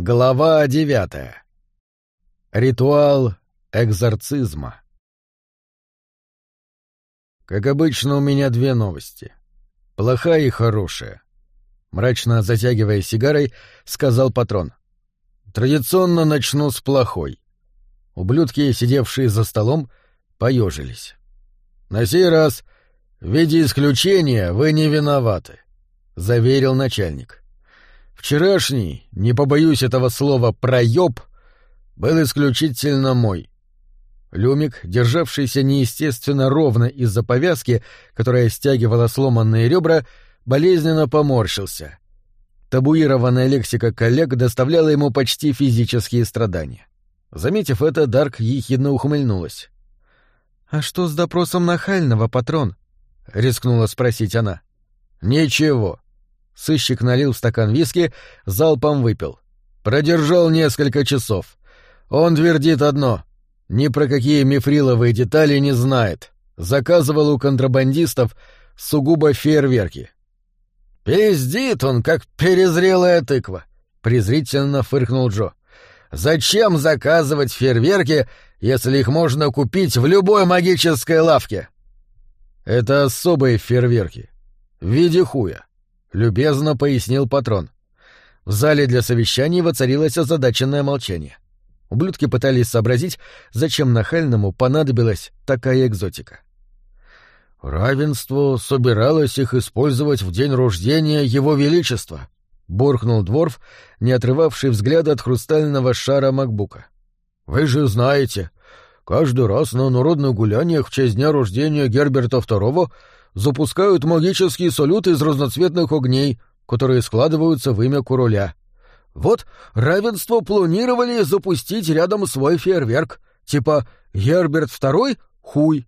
Глава девятая. Ритуал экзорцизма. Как обычно, у меня две новости. Плохая и хорошая. Мрачно затягивая сигарой, сказал патрон. Традиционно начну с плохой. Ублюдки, сидевшие за столом, поежились. На сей раз, в виде исключения, вы не виноваты, заверил начальник. Вчерашний, не побоюсь этого слова, проеб был исключительно мой. Люмик, державшийся неестественно ровно из-за повязки, которая стягивала сломанные ребра, болезненно поморщился. Табуированная лексика коллег доставляла ему почти физические страдания. Заметив это, Дарк ехидно ухмыльнулась. «А что с допросом нахального, патрон?» — рискнула спросить она. «Ничего. Сыщик налил стакан виски, залпом выпил. Продержал несколько часов. Он твердит одно. Ни про какие мифриловые детали не знает. Заказывал у контрабандистов сугубо фейерверки. «Пиздит он, как перезрелая тыква», — презрительно фыркнул Джо. «Зачем заказывать фейерверки, если их можно купить в любой магической лавке?» «Это особые фейерверки. В виде хуя. — любезно пояснил патрон. В зале для совещаний воцарилось озадаченное молчание. Ублюдки пытались сообразить, зачем нахальному понадобилась такая экзотика. «Равенство собиралось их использовать в день рождения Его Величества», — буркнул Дворф, не отрывавший взгляда от хрустального шара Макбука. «Вы же знаете, каждый раз на народных гуляниях в честь дня рождения Герберта II запускают магические салюты из разноцветных огней, которые складываются в имя короля. Вот равенство планировали запустить рядом свой фейерверк, типа «Герберт II — хуй».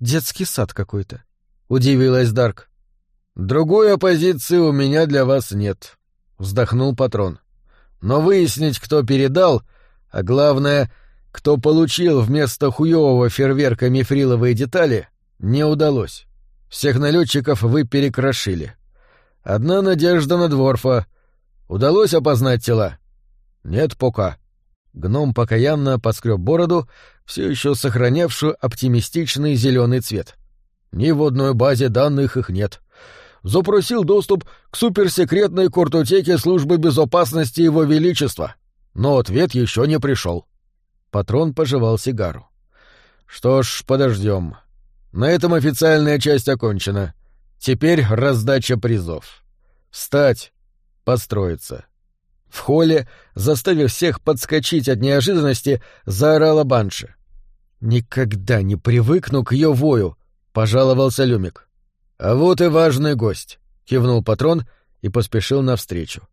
«Детский сад какой-то», — удивилась Дарк. «Другой оппозиции у меня для вас нет», — вздохнул патрон. «Но выяснить, кто передал, а главное, кто получил вместо хуевого фейерверка мифриловые детали, не удалось. Всех налетчиков вы перекрошили. Одна надежда на Дворфа. Удалось опознать тела? Нет пока. Гном покаянно поскреб бороду, все еще сохранявшую оптимистичный зеленый цвет. Ни в одной базе данных их нет. Запросил доступ к суперсекретной картотеке службы безопасности Его Величества, но ответ еще не пришел. Патрон пожевал сигару. Что ж, подождем. На этом официальная часть окончена. Теперь раздача призов. Встать, построиться. В холле, заставив всех подскочить от неожиданности, заорала Банши. «Никогда не привыкну к ее вою», — пожаловался Люмик. «А вот и важный гость», — кивнул патрон и поспешил навстречу.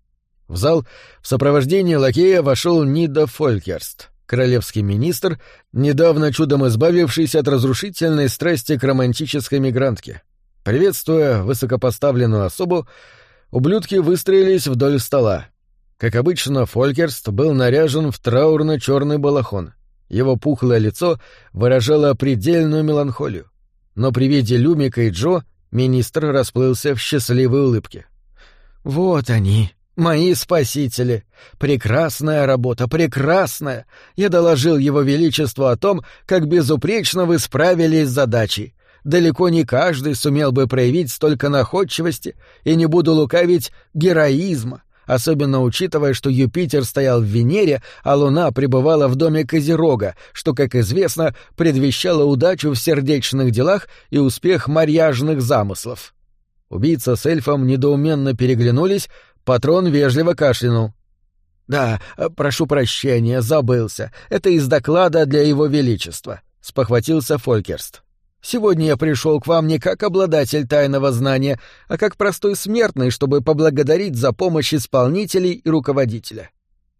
В зал в сопровождении лакея вошел Нида Фолькерст королевский министр, недавно чудом избавившийся от разрушительной страсти к романтической мигрантке. Приветствуя высокопоставленную особу, ублюдки выстроились вдоль стола. Как обычно, Фолькерст был наряжен в траурно-черный балахон. Его пухлое лицо выражало предельную меланхолию. Но при виде Люмика и Джо министр расплылся в счастливой улыбке. «Вот они, Мои спасители. Прекрасная работа, прекрасная. Я доложил его величеству о том, как безупречно вы справились с задачей. Далеко не каждый сумел бы проявить столько находчивости и не буду лукавить героизма, особенно учитывая, что Юпитер стоял в Венере, а Луна пребывала в доме Козерога, что, как известно, предвещало удачу в сердечных делах и успех марьяжных замыслов. Убийца с эльфом недоуменно переглянулись, Патрон вежливо кашлянул. «Да, прошу прощения, забылся. Это из доклада для Его Величества», — спохватился Фолькерст. «Сегодня я пришел к вам не как обладатель тайного знания, а как простой смертный, чтобы поблагодарить за помощь исполнителей и руководителя».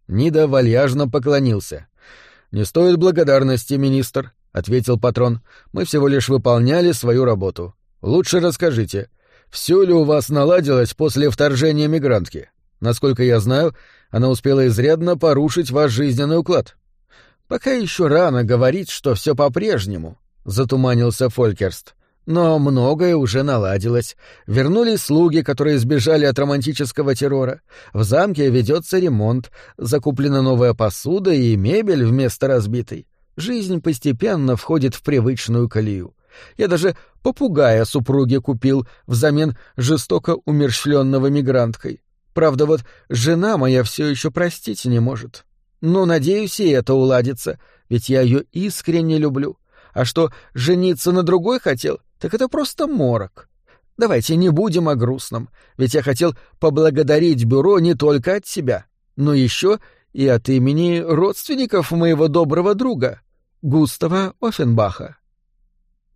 Нида вальяжно поклонился. «Не стоит благодарности, министр», — ответил патрон. «Мы всего лишь выполняли свою работу. Лучше расскажите, все ли у вас наладилось после вторжения мигрантки? Насколько я знаю, она успела изрядно порушить ваш жизненный уклад. Пока еще рано говорить, что все по-прежнему, затуманился Фолькерст. Но многое уже наладилось. Вернулись слуги, которые сбежали от романтического террора. В замке ведется ремонт, закуплена новая посуда и мебель вместо разбитой. Жизнь постепенно входит в привычную колею. Я даже попугая супруге купил взамен жестоко умерщвленного мигранткой. Правда, вот жена моя все еще простить не может. Но, надеюсь, и это уладится, ведь я ее искренне люблю. А что, жениться на другой хотел, так это просто морок. Давайте не будем о грустном, ведь я хотел поблагодарить бюро не только от себя, но еще и от имени родственников моего доброго друга, Густава Оффенбаха.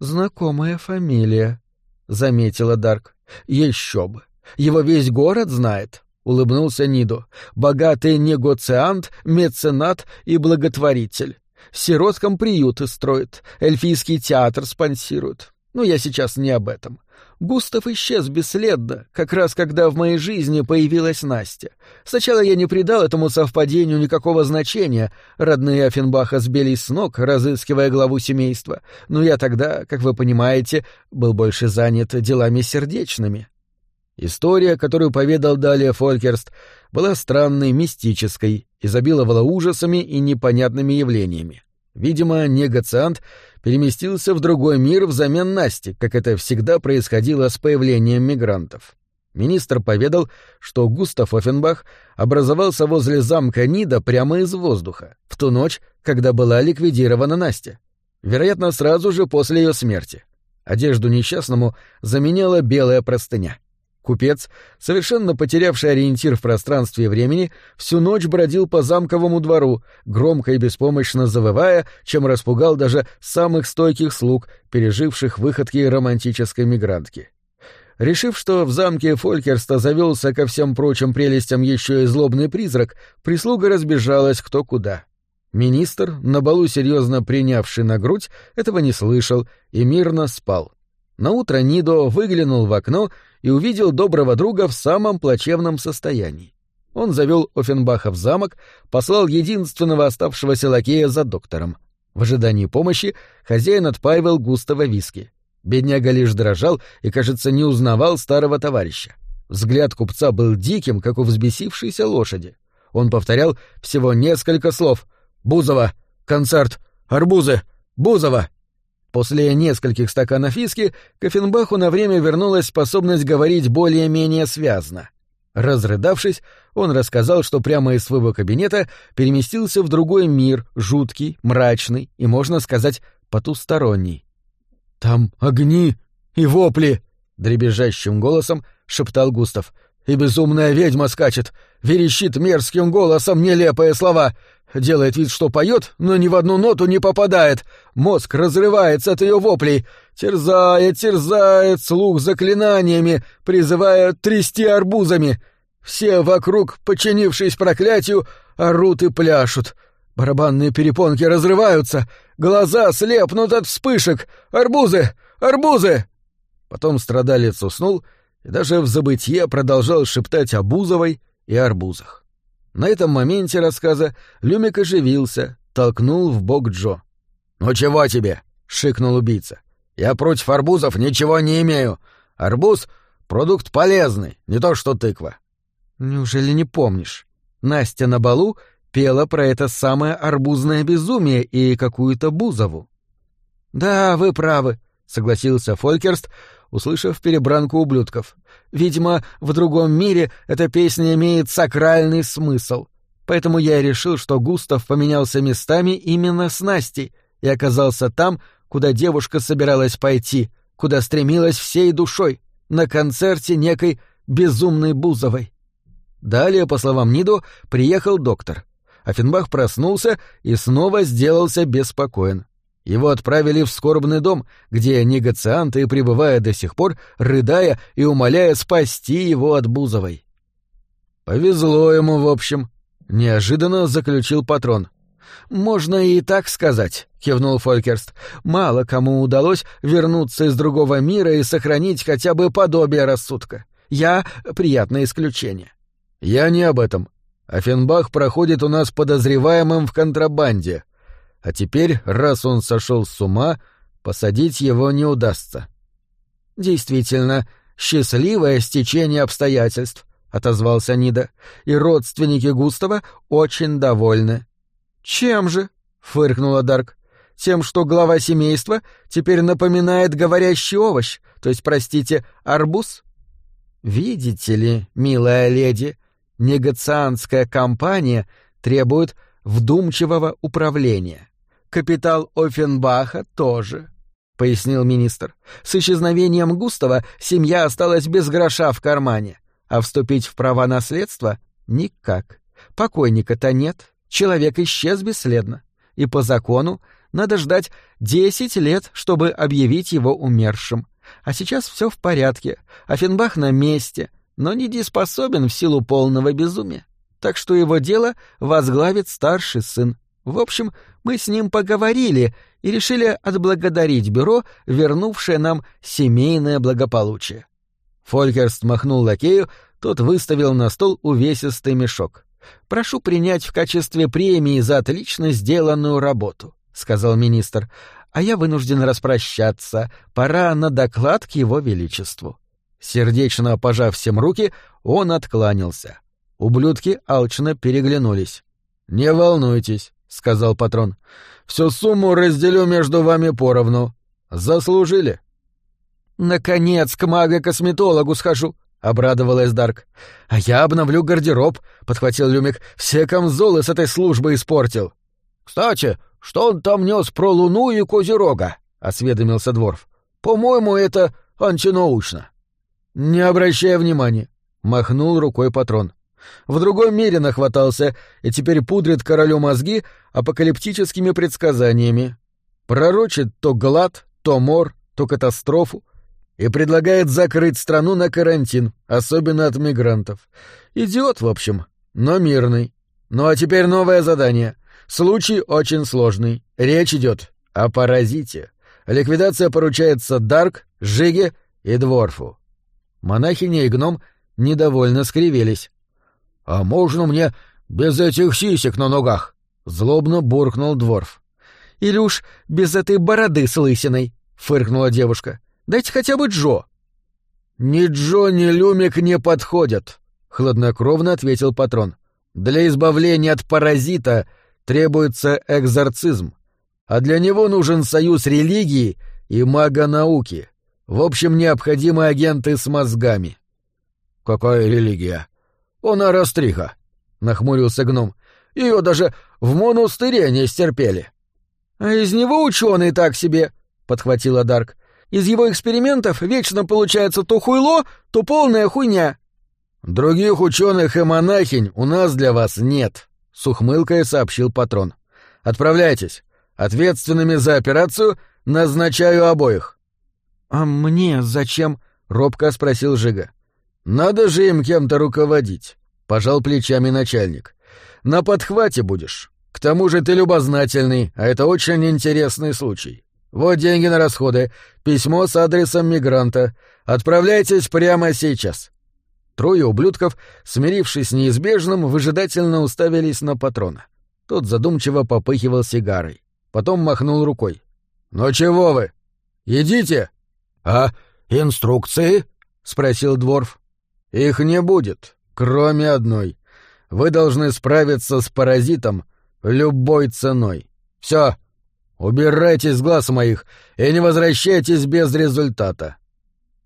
«Знакомая фамилия», — заметила Дарк. «Еще бы! Его весь город знает», — улыбнулся Нидо. «Богатый негоциант, меценат и благотворитель. В сиротском приюты строит, эльфийский театр спонсирует. Но я сейчас не об этом. Густав исчез бесследно, как раз когда в моей жизни появилась Настя. Сначала я не придал этому совпадению никакого значения, родные Афинбаха сбились с ног, разыскивая главу семейства, но я тогда, как вы понимаете, был больше занят делами сердечными. История, которую поведал далее Фолькерст, была странной, мистической, изобиловала ужасами и непонятными явлениями. Видимо, негациант переместился в другой мир взамен Насти, как это всегда происходило с появлением мигрантов. Министр поведал, что Густав Оффенбах образовался возле замка Нида прямо из воздуха, в ту ночь, когда была ликвидирована Настя. Вероятно, сразу же после ее смерти. Одежду несчастному заменяла белая простыня. Купец, совершенно потерявший ориентир в пространстве и времени, всю ночь бродил по замковому двору, громко и беспомощно завывая, чем распугал даже самых стойких слуг, переживших выходки романтической мигрантки. Решив, что в замке Фолькерста завелся ко всем прочим прелестям еще и злобный призрак, прислуга разбежалась кто куда. Министр, на балу серьезно принявший на грудь, этого не слышал и мирно спал. Наутро Нидо выглянул в окно и увидел доброго друга в самом плачевном состоянии. Он завел Офенбаха в замок, послал единственного оставшегося лакея за доктором. В ожидании помощи хозяин отпаивал густого виски. Бедняга лишь дрожал и, кажется, не узнавал старого товарища. Взгляд купца был диким, как у взбесившейся лошади. Он повторял всего несколько слов. «Бузова! Концерт! Арбузы! Бузова!» После нескольких стаканов виски Кофенбаху на время вернулась способность говорить более-менее связно. Разрыдавшись, он рассказал, что прямо из своего кабинета переместился в другой мир, жуткий, мрачный и, можно сказать, потусторонний. «Там огни и вопли!» — дребезжащим голосом шептал Густав. «И безумная ведьма скачет, верещит мерзким голосом нелепые слова. Делает вид, что поет, но ни в одну ноту не попадает. Мозг разрывается от ее воплей. Терзает, терзает слух заклинаниями, призывая трясти арбузами. Все вокруг, подчинившись проклятию, орут и пляшут. Барабанные перепонки разрываются, глаза слепнут от вспышек. Арбузы! Арбузы! Потом страдалец уснул и даже в забытье продолжал шептать о Бузовой и арбузах. На этом моменте рассказа Люмик оживился, толкнул в бок Джо. «Ну чего тебе?» — шикнул убийца. «Я против арбузов ничего не имею. Арбуз — продукт полезный, не то что тыква». «Неужели не помнишь? Настя на балу пела про это самое арбузное безумие и какую-то Бузову». «Да, вы правы», — согласился Фолькерст, услышав перебранку ублюдков. Видимо, в другом мире эта песня имеет сакральный смысл. Поэтому я решил, что Густав поменялся местами именно с Настей и оказался там, куда девушка собиралась пойти, куда стремилась всей душой, на концерте некой безумной Бузовой. Далее, по словам Нидо, приехал доктор. Афинбах проснулся и снова сделался беспокоен. Его отправили в скорбный дом, где негацианты, пребывая до сих пор, рыдая и умоляя спасти его от Бузовой. «Повезло ему, в общем», — неожиданно заключил патрон. «Можно и так сказать», — кивнул Фолькерст. «Мало кому удалось вернуться из другого мира и сохранить хотя бы подобие рассудка. Я — приятное исключение». «Я не об этом. Афенбах проходит у нас подозреваемым в контрабанде», а теперь, раз он сошел с ума, посадить его не удастся. Действительно, счастливое стечение обстоятельств, отозвался Нида, и родственники Густава очень довольны. Чем же? фыркнула Дарк. Тем, что глава семейства теперь напоминает говорящий овощ, то есть, простите, арбуз? Видите ли, милая леди, негациантская компания требует вдумчивого управления. Капитал Оффенбаха тоже, — пояснил министр. С исчезновением Густава семья осталась без гроша в кармане, а вступить в права наследства — никак. Покойника-то нет, человек исчез бесследно, и по закону надо ждать десять лет, чтобы объявить его умершим. А сейчас все в порядке, Оффенбах на месте, но недееспособен в силу полного безумия так что его дело возглавит старший сын. В общем, мы с ним поговорили и решили отблагодарить бюро, вернувшее нам семейное благополучие. Фолькерст махнул лакею, тот выставил на стол увесистый мешок. «Прошу принять в качестве премии за отлично сделанную работу», — сказал министр, «а я вынужден распрощаться, пора на доклад к его величеству». Сердечно пожав всем руки, он откланялся. Ублюдки алчно переглянулись. «Не волнуйтесь», — сказал патрон. «Всю сумму разделю между вами поровну. Заслужили». «Наконец к мага-косметологу схожу», — обрадовалась Дарк. «А я обновлю гардероб», — подхватил Люмик. «Все камзолы с этой службы испортил». «Кстати, что он там нес про Луну и Козерога?» — осведомился Дворф. «По-моему, это антинаучно». «Не обращая внимания», — махнул рукой патрон. В другом мире нахватался и теперь пудрит королю мозги апокалиптическими предсказаниями. Пророчит то глад, то мор, то катастрофу и предлагает закрыть страну на карантин, особенно от мигрантов. Идиот, в общем, но мирный. Ну а теперь новое задание. Случай очень сложный. Речь идет о паразите. Ликвидация поручается Дарк, Жиге и Дворфу. Монахиня и гном недовольно скривились. «А можно мне без этих сисек на ногах?» — злобно буркнул Дворф. «Или уж без этой бороды с лысиной», — фыркнула девушка. «Дайте хотя бы Джо». «Ни Джо, ни Люмик не подходят», — хладнокровно ответил патрон. «Для избавления от паразита требуется экзорцизм, а для него нужен союз религии и мага науки. В общем, необходимы агенты с мозгами». «Какая религия?» «Она растриха», — нахмурился гном. «Ее даже в монастыре не стерпели». «А из него ученый так себе», — подхватила Дарк. «Из его экспериментов вечно получается то хуйло, то полная хуйня». «Других ученых и монахинь у нас для вас нет», — с ухмылкой сообщил патрон. «Отправляйтесь. Ответственными за операцию назначаю обоих». «А мне зачем?» — робко спросил Жига. «Надо же им кем-то руководить», — пожал плечами начальник. «На подхвате будешь. К тому же ты любознательный, а это очень интересный случай. Вот деньги на расходы, письмо с адресом мигранта. Отправляйтесь прямо сейчас». Трое ублюдков, смирившись с неизбежным, выжидательно уставились на патрона. Тот задумчиво попыхивал сигарой. Потом махнул рукой. «Ну чего вы? Идите!» «А инструкции?» — спросил Дворф. Их не будет, кроме одной. Вы должны справиться с паразитом любой ценой. Все, убирайтесь с глаз моих и не возвращайтесь без результата.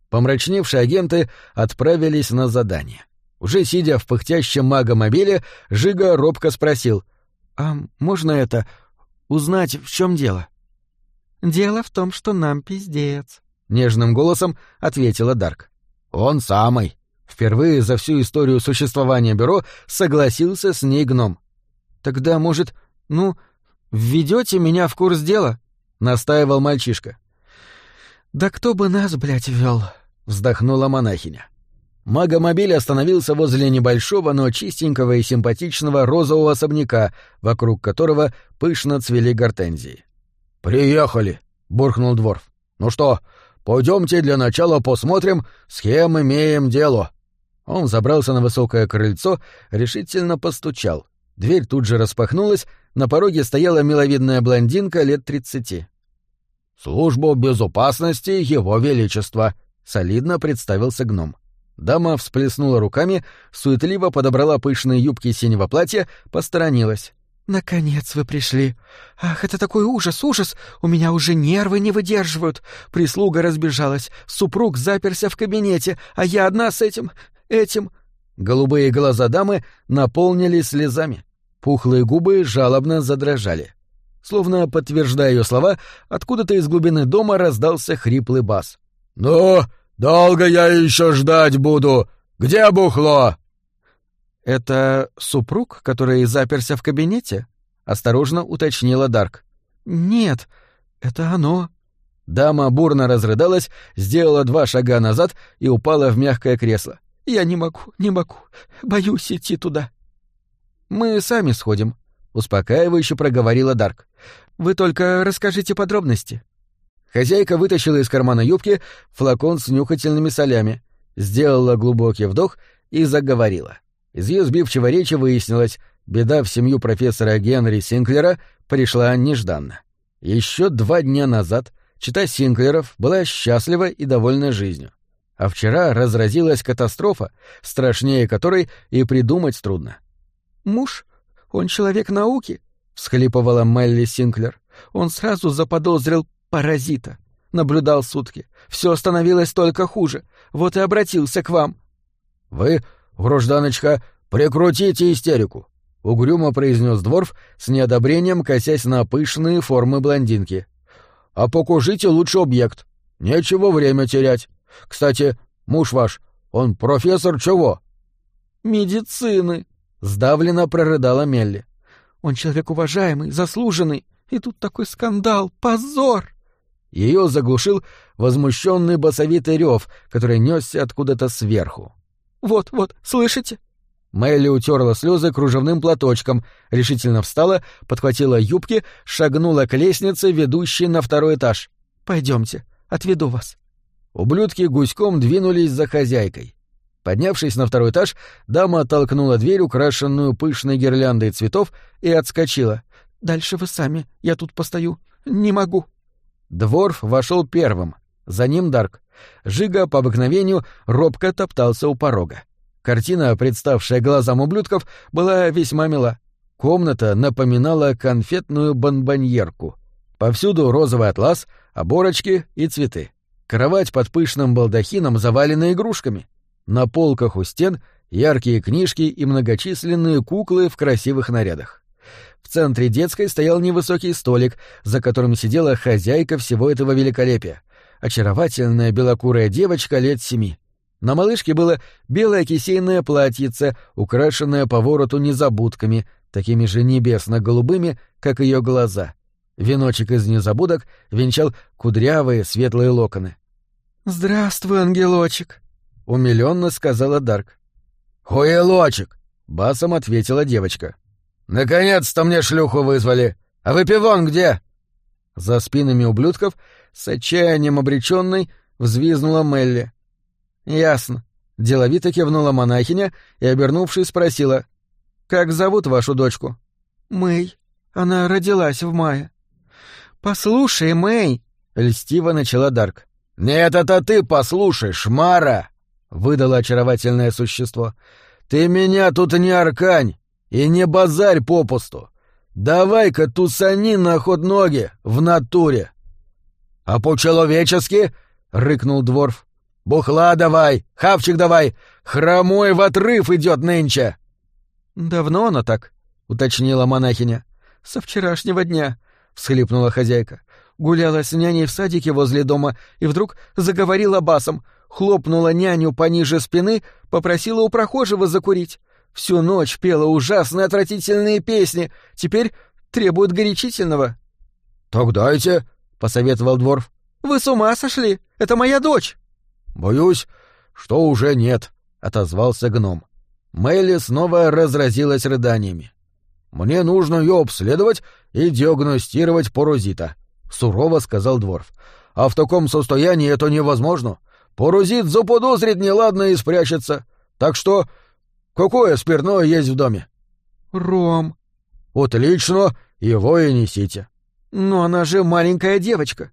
Помрачневшие агенты отправились на задание. Уже сидя в пыхтящем магомобиле, Жига робко спросил. «А можно это... узнать, в чем дело?» «Дело в том, что нам пиздец», — нежным голосом ответила Дарк. «Он самый», Впервые за всю историю существования бюро согласился с ней гном. «Тогда, может, ну, введете меня в курс дела?» — настаивал мальчишка. «Да кто бы нас, блядь, вел?» — вздохнула монахиня. Магомобиль остановился возле небольшого, но чистенького и симпатичного розового особняка, вокруг которого пышно цвели гортензии. «Приехали!» — буркнул Дворф. «Ну что, пойдемте для начала посмотрим, с кем имеем дело». Он забрался на высокое крыльцо, решительно постучал. Дверь тут же распахнулась, на пороге стояла миловидная блондинка лет тридцати. «Службу безопасности Его Величества», — солидно представился гном. Дама всплеснула руками, суетливо подобрала пышные юбки синего платья, посторонилась. «Наконец вы пришли. Ах, это такой ужас, ужас! У меня уже нервы не выдерживают. Прислуга разбежалась, супруг заперся в кабинете, а я одна с этим... этим...» Голубые глаза дамы наполнились слезами. Пухлые губы жалобно задрожали. Словно подтверждая ее слова, откуда-то из глубины дома раздался хриплый бас. «Ну, долго я еще ждать буду! Где бухло?» «Это супруг, который заперся в кабинете?» — осторожно уточнила Дарк. «Нет, это оно». Дама бурно разрыдалась, сделала два шага назад и упала в мягкое кресло. «Я не могу, не могу. Боюсь идти туда». «Мы сами сходим», — успокаивающе проговорила Дарк. «Вы только расскажите подробности». Хозяйка вытащила из кармана юбки флакон с нюхательными солями, сделала глубокий вдох и заговорила. Из ее сбивчивой речи выяснилось, беда в семью профессора Генри Синклера пришла нежданно. Еще два дня назад чита Синклеров была счастлива и довольна жизнью. А вчера разразилась катастрофа, страшнее которой и придумать трудно. «Муж? Он человек науки?» — всхлипывала Мелли Синклер. «Он сразу заподозрил паразита. Наблюдал сутки. Все становилось только хуже. Вот и обратился к вам». «Вы «Гражданочка, прекратите истерику!» — угрюмо произнес Дворф с неодобрением, косясь на пышные формы блондинки. «А покажите лучше объект. Нечего время терять. Кстати, муж ваш, он профессор чего?» «Медицины», — сдавленно прорыдала Мелли. «Он человек уважаемый, заслуженный, и тут такой скандал, позор!» Ее заглушил возмущенный басовитый рев, который несся откуда-то сверху. Вот, вот, слышите?» Мелли утерла слезы кружевным платочком, решительно встала, подхватила юбки, шагнула к лестнице, ведущей на второй этаж. Пойдемте, отведу вас. Ублюдки гуськом двинулись за хозяйкой. Поднявшись на второй этаж, дама оттолкнула дверь, украшенную пышной гирляндой цветов, и отскочила. «Дальше вы сами, я тут постою. Не могу». Дворф вошел первым, за ним Дарк. Жига по обыкновению робко топтался у порога. Картина, представшая глазам ублюдков, была весьма мила. Комната напоминала конфетную бонбоньерку. Повсюду розовый атлас, оборочки и цветы. Кровать под пышным балдахином завалена игрушками. На полках у стен яркие книжки и многочисленные куклы в красивых нарядах. В центре детской стоял невысокий столик, за которым сидела хозяйка всего этого великолепия, очаровательная белокурая девочка лет семи. На малышке было белое кисейное платьице, украшенное по вороту незабудками, такими же небесно-голубыми, как ее глаза. Веночек из незабудок венчал кудрявые светлые локоны. «Здравствуй, ангелочек», — умилённо сказала Дарк. «Хуелочек», — басом ответила девочка. «Наконец-то мне шлюху вызвали! А выпивон где?» За спинами ублюдков с отчаянием обреченной взвизнула Мелли. «Ясно». Деловито кивнула монахиня и, обернувшись, спросила. «Как зовут вашу дочку?» «Мэй. Она родилась в мае». «Послушай, Мэй!» — льстиво начала Дарк. «Нет, это ты послушай, шмара!» — выдало очаровательное существо. «Ты меня тут не аркань и не базарь попусту. Давай-ка тусани на ход ноги в натуре. «А по-человечески?» — рыкнул Дворф. «Бухла давай, хавчик давай, хромой в отрыв идет нынче!» «Давно она так?» — уточнила монахиня. «Со вчерашнего дня», — всхлипнула хозяйка. Гуляла с няней в садике возле дома и вдруг заговорила басом, хлопнула няню пониже спины, попросила у прохожего закурить. Всю ночь пела ужасные отвратительные песни, теперь требует горячительного. «Так дайте», посоветовал Дворф. «Вы с ума сошли? Это моя дочь!» «Боюсь, что уже нет», — отозвался гном. Мелли снова разразилась рыданиями. «Мне нужно ее обследовать и диагностировать порозита», — сурово сказал Дворф. «А в таком состоянии это невозможно. Порозит заподозрит неладно и спрячется. Так что... Какое спиртное есть в доме?» «Ром». «Отлично, его и несите». «Но она же маленькая девочка».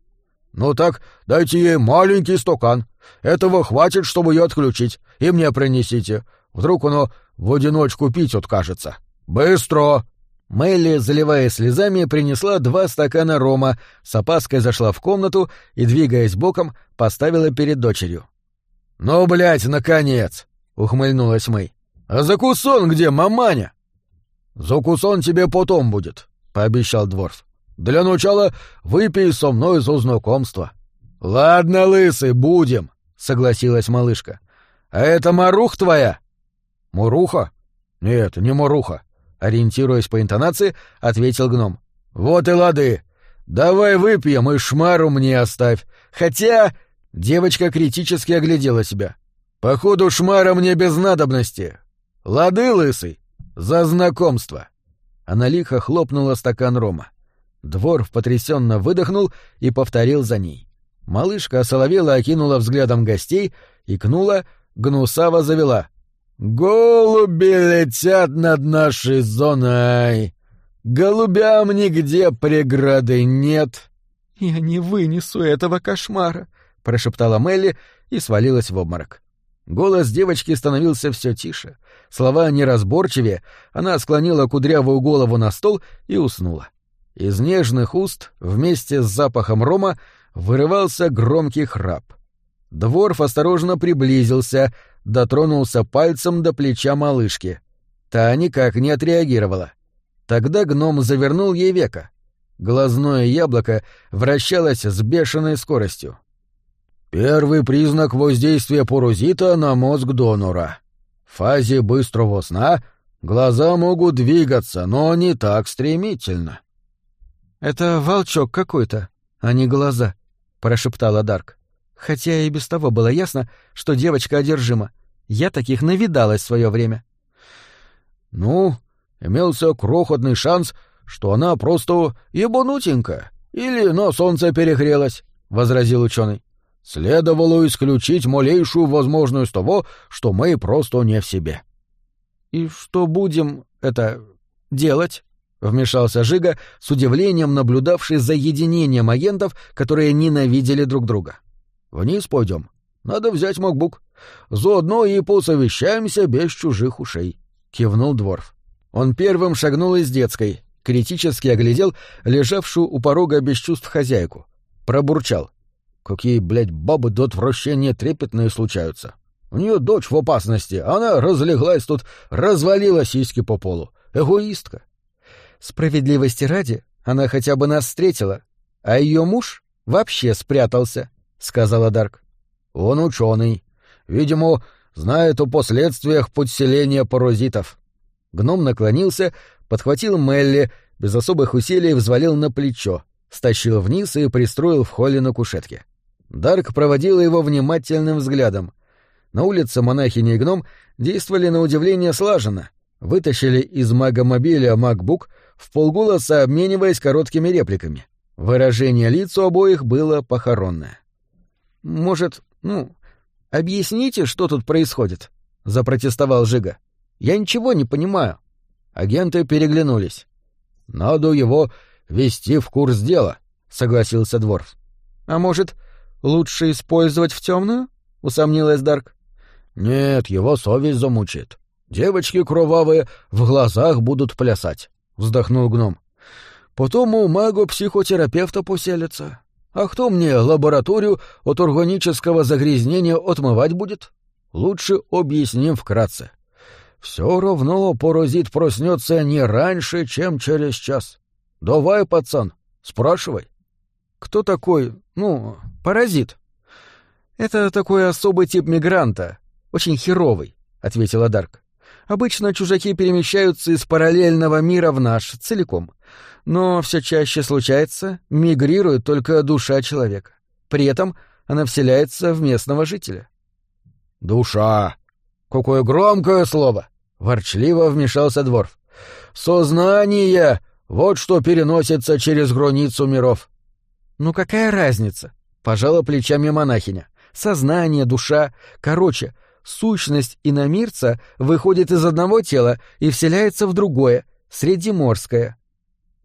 «Ну так, дайте ей маленький стакан. Этого хватит, чтобы ее отключить. И мне принесите. Вдруг оно в одиночку пить откажется. Быстро!» Мелли, заливая слезами, принесла два стакана рома, с опаской зашла в комнату и, двигаясь боком, поставила перед дочерью. «Ну, блядь, наконец!» — ухмыльнулась Мэй. «А закусон где, маманя?» «Закусон тебе потом будет», — пообещал Дворф. «Для начала выпей со мной за знакомство». «Ладно, лысый, будем», — согласилась малышка. «А это Марух твоя?» «Муруха?» «Нет, не Муруха», — ориентируясь по интонации, ответил гном. «Вот и лады. Давай выпьем и шмару мне оставь. Хотя...» Девочка критически оглядела себя. «Походу, шмара мне без надобности. Лады, лысый, за знакомство!» Она лихо хлопнула стакан рома. Дворф потрясенно выдохнул и повторил за ней. Малышка осоловела окинула взглядом гостей, икнула, гнусаво завела. «Голуби летят над нашей зоной! Голубям нигде преграды нет!» «Я не вынесу этого кошмара!» — прошептала Мелли и свалилась в обморок. Голос девочки становился все тише. Слова неразборчивее, она склонила кудрявую голову на стол и уснула. Из нежных уст вместе с запахом рома вырывался громкий храп. Дворф осторожно приблизился, дотронулся пальцем до плеча малышки. Та никак не отреагировала. Тогда гном завернул ей века. Глазное яблоко вращалось с бешеной скоростью. Первый признак воздействия паразита на мозг донора. В фазе быстрого сна глаза могут двигаться, но не так стремительно. «Это волчок какой-то, а не глаза», — прошептала Дарк. Хотя и без того было ясно, что девочка одержима. Я таких навидалась в свое время. «Ну, имелся крохотный шанс, что она просто ебанутенькая или на солнце перегрелась», — возразил ученый. Следовало исключить малейшую возможность того, что мы просто не в себе. — И что будем, это, делать? — вмешался Жига, с удивлением наблюдавший за единением агентов, которые ненавидели друг друга. — Вниз пойдем. Надо взять макбук. Заодно и посовещаемся без чужих ушей, — кивнул Дворф. Он первым шагнул из детской, критически оглядел лежавшую у порога без чувств хозяйку. Пробурчал. Какие, блядь, бабы до отвращения трепетные случаются. У нее дочь в опасности, она разлеглась тут, развалила сиськи по полу. Эгоистка. Справедливости ради, она хотя бы нас встретила, а ее муж вообще спрятался, — сказала Дарк. Он ученый. Видимо, знает о последствиях подселения паразитов. Гном наклонился, подхватил Мелли, без особых усилий взвалил на плечо, стащил вниз и пристроил в холле на кушетке. Дарк проводила его внимательным взглядом. На улице монахини и гном действовали на удивление слаженно. Вытащили из магомобиля MacBook, в полголоса обмениваясь короткими репликами. Выражение лиц у обоих было похоронное. «Может, ну, объясните, что тут происходит?» — запротестовал Жига. «Я ничего не понимаю». Агенты переглянулись. «Надо его ввести в курс дела», — согласился Дворф. «А может, лучше использовать в темную? усомнилась Дарк. Нет, его совесть замучит. Девочки кровавые в глазах будут плясать, вздохнул гном. Потом у магу-психотерапевта поселится. А кто мне лабораторию от органического загрязнения отмывать будет? Лучше объясним вкратце. Все равно паразит проснется не раньше, чем через час. Давай, пацан, спрашивай. Кто такой, ну, паразит? Это такой особый тип мигранта, очень херовый, ответила Дарк. Обычно чужаки перемещаются из параллельного мира в наш целиком. Но все чаще случается, мигрирует только душа человека. При этом она вселяется в местного жителя. «Душа! Какое громкое слово!» — ворчливо вмешался Дворф. «Сознание! Вот что переносится через границу миров. «Ну какая разница?» — пожала плечами монахиня. «Сознание, душа. Короче, сущность иномирца выходит из одного тела и вселяется в другое, средиземорское».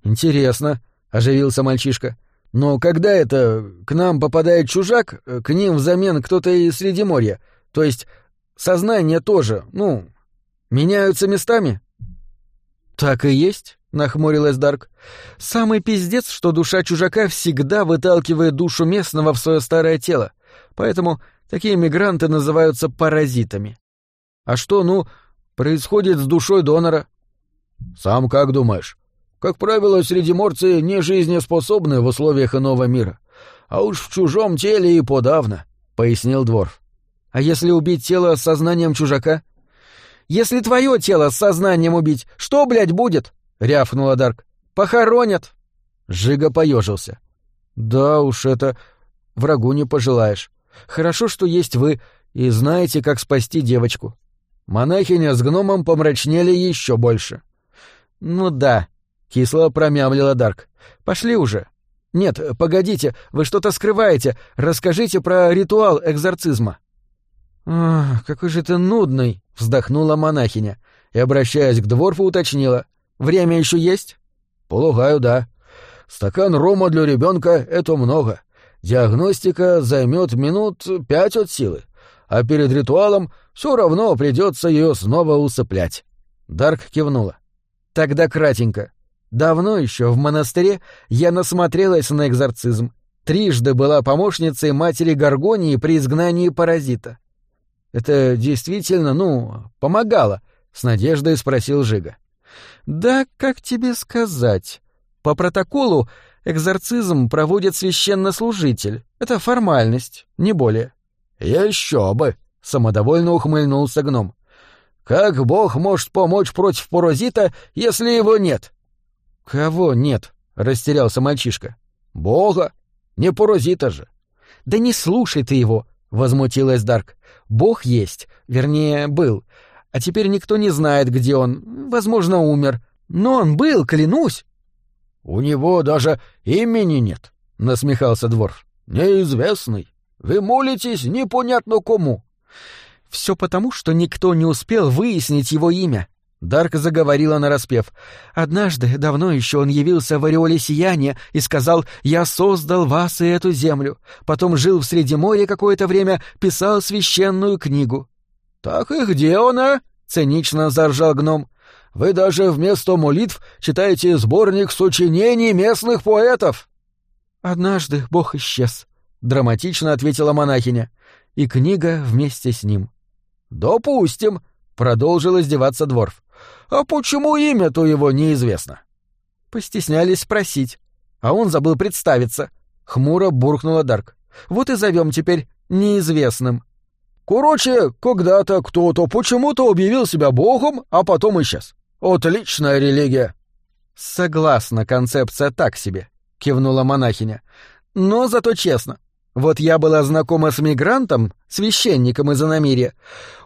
«Интересно», — оживился мальчишка. Но когда это к нам попадает чужак, к ним взамен кто-то из Средиморья, то есть сознание тоже, ну, меняются местами? Так и есть, нахмурилась Дарк. Самый пиздец, что душа чужака всегда выталкивает душу местного в свое старое тело. Поэтому такие мигранты называются паразитами. А что, ну, происходит с душой донора? Сам как думаешь? Как правило, средиморцы не жизнеспособны в условиях иного мира. А уж в чужом теле и подавно, — пояснил Дворф. А если убить тело с сознанием чужака? Если твое тело с сознанием убить, что, блядь, будет? — рявкнула Дарк. Похоронят. Жига поежился. Да уж это врагу не пожелаешь. Хорошо, что есть вы и знаете, как спасти девочку. Монахиня с гномом помрачнели еще больше. Ну да, Кисло промямлила Дарк. «Пошли уже». «Нет, погодите, вы что-то скрываете. Расскажите про ритуал экзорцизма». «Ах, какой же ты нудный», — вздохнула монахиня и, обращаясь к дворфу, уточнила. «Время еще есть?» «Полагаю, да. Стакан рома для ребенка — это много. Диагностика займет минут пять от силы, а перед ритуалом все равно придется ее снова усыплять». Дарк кивнула. «Тогда кратенько. Давно еще в монастыре я насмотрелась на экзорцизм. Трижды была помощницей матери Гаргонии при изгнании паразита. Это действительно, ну, помогало, с надеждой спросил Жига. Да, как тебе сказать? По протоколу экзорцизм проводит священнослужитель. Это формальность, не более. Еще бы, самодовольно ухмыльнулся гном. Как Бог может помочь против паразита, если его нет? «Кого нет?» — растерялся мальчишка. «Бога! Не паразита же!» «Да не слушай ты его!» — возмутилась Дарк. «Бог есть, вернее, был. А теперь никто не знает, где он. Возможно, умер. Но он был, клянусь!» «У него даже имени нет», — насмехался Дворф. «Неизвестный. Вы молитесь непонятно кому». «Все потому, что никто не успел выяснить его имя», Дарк заговорила нараспев. «Однажды, давно еще, он явился в ореоле сияния и сказал «Я создал вас и эту землю». Потом жил в Средиземье какое-то время, писал священную книгу». «Так и где она?» — цинично заржал гном. «Вы даже вместо молитв читаете сборник сочинений местных поэтов». «Однажды Бог исчез», — драматично ответила монахиня, — «и книга вместе с ним». «Допустим», — продолжил издеваться Дворф. А почему имя-то его неизвестно? Постеснялись спросить. А он забыл представиться. Хмуро буркнула Дарк. Вот и зовем теперь неизвестным. Короче, когда-то кто-то почему-то объявил себя богом, а потом исчез. Отличная религия. Согласна, концепция так себе, кивнула монахиня. Но зато честно. Вот я была знакома с мигрантом, священником из Анамирия.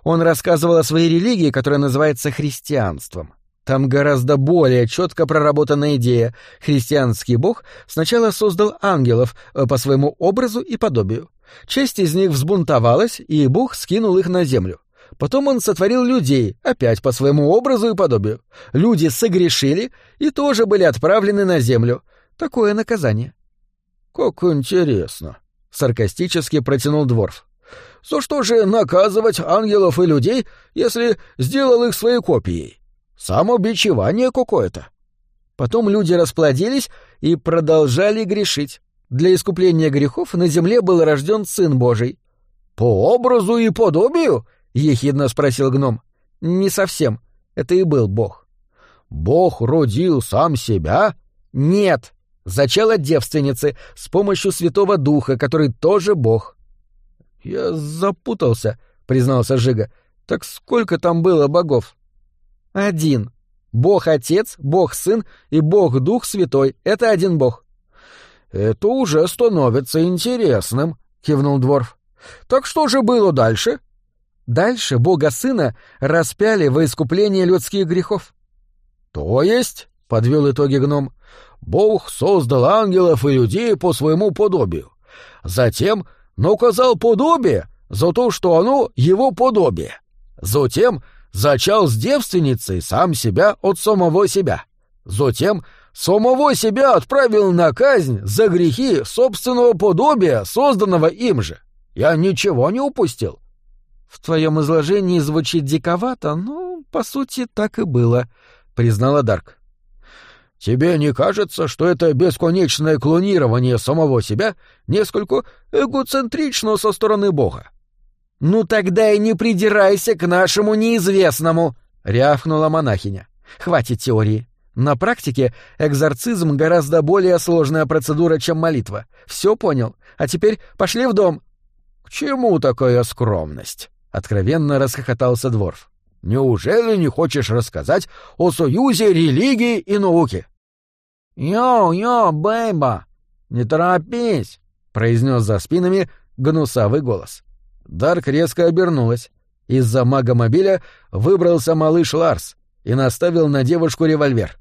Он рассказывал о своей религии, которая называется христианством. Там гораздо более четко проработана идея. Христианский бог сначала создал ангелов э, по своему образу и подобию. Часть из них взбунтовалась, и бог скинул их на землю. Потом он сотворил людей, опять по своему образу и подобию. Люди согрешили и тоже были отправлены на землю. Такое наказание. «Как интересно», — саркастически протянул Дворф. «За что же наказывать ангелов и людей, если сделал их своей копией? Самобичевание какое-то». Потом люди расплодились и продолжали грешить. Для искупления грехов на земле был рожден Сын Божий. «По образу и подобию?» — ехидно спросил гном. «Не совсем. Это и был Бог». «Бог родил сам себя?» «Нет», Зачало девственницы с помощью Святого Духа, который тоже бог. — Я запутался, — признался Жига. — Так сколько там было богов? — Один. Бог-Отец, Бог-Сын и Бог-Дух Святой — это один бог. — Это уже становится интересным, — кивнул Дворф. — Так что же было дальше? — Дальше Бога-Сына распяли во искупление людских грехов. — То есть, — подвел итоги гном, Бог создал ангелов и людей по своему подобию. Затем наказал подобие за то, что оно его подобие. Затем зачал с девственницей сам себя от самого себя. Затем самого себя отправил на казнь за грехи собственного подобия, созданного им же. Я ничего не упустил. В твоем изложении звучит диковато, но, по сути, так и было, признала Дарк. Тебе не кажется, что это бесконечное клонирование самого себя несколько эгоцентрично со стороны Бога? Ну тогда и не придирайся к нашему неизвестному, рявкнула монахиня. Хватит теории. На практике экзорцизм гораздо более сложная процедура, чем молитва. Все понял. А теперь пошли в дом. К чему такая скромность? откровенно расхохотался дворф. Неужели не хочешь рассказать о союзе религии и науки? «Йоу-йоу, бэйба! Не торопись!» — произнес за спинами гнусавый голос. Дарк резко обернулась. Из-за магомобиля выбрался малыш Ларс и наставил на девушку револьвер.